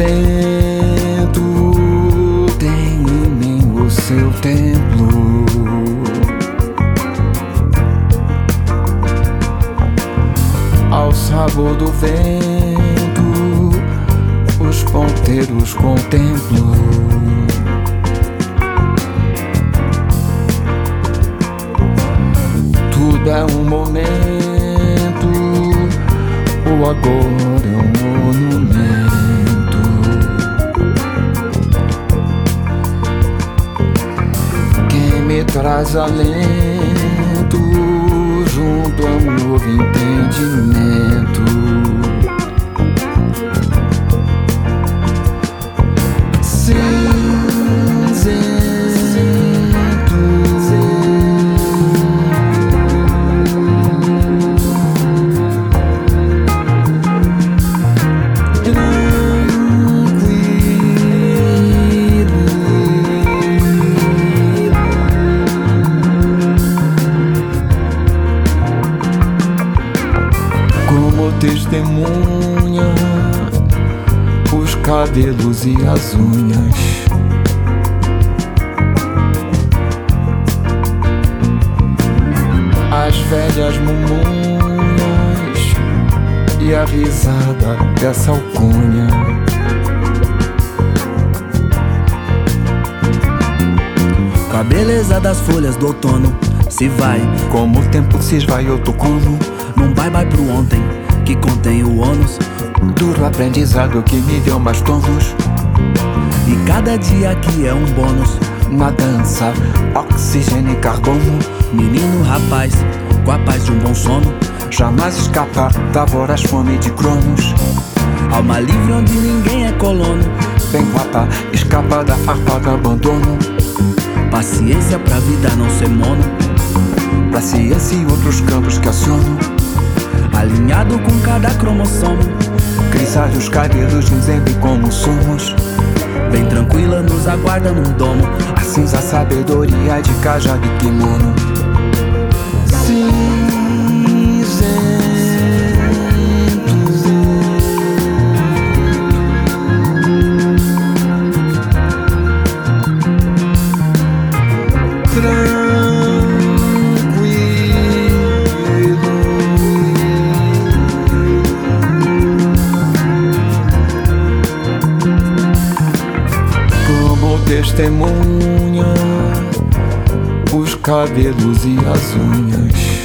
vento tem em mim o seu templo. Ao sabor do vento, os ponteiros contemplo. Tudo é um momento, o agora Alento junto a um novo. Cabelos e as unhas. As velhas mumunhas e a risada dessa alcunha. Com a beleza das folhas do outono se vai Como o tempo se esvai, eu tô como num bye-bye pro ontem que contém o ônus duro aprendizado que me deu mais tons. e cada dia aqui é um bônus. Na dança, oxigênio e carbono. Menino, rapaz, com a paz de um bom sono, Jamais escapar da voraz fome de cronos. alma livre onde ninguém é colono, Bem guapa, escapa da farpa do abandono. paciência pra vida não ser mono, Pra ciência e outros campos que aciono. Alinhado com cada cromossomo, Grisalhos cabelos dizem como somos. bem tranquila nos aguarda num domo. A cinza sabedoria de cajado e kimono. Como testemunha os cabelos e as unhas.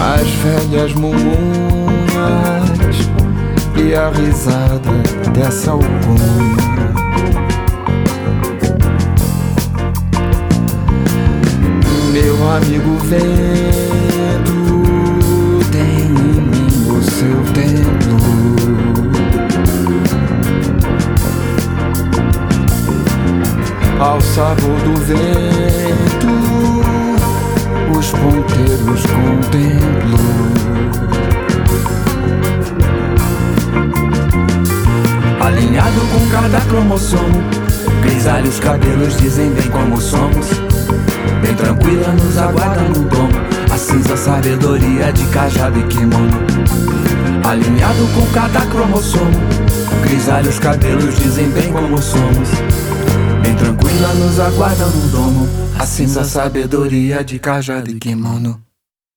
As velhas mumunhas e a risada dessa alcunha. Meu amigo vento cada cromossomo, grisalhos cabelos dizem bem como somos. Bem tranquila nos aguarda no domo, a cinza sabedoria de cajado e kimono. Alinhado com cada cromossomo, grisalhos cabelos dizem bem como somos. Bem tranquila nos aguarda no domo, A cinza sabedoria de cajado e kimono.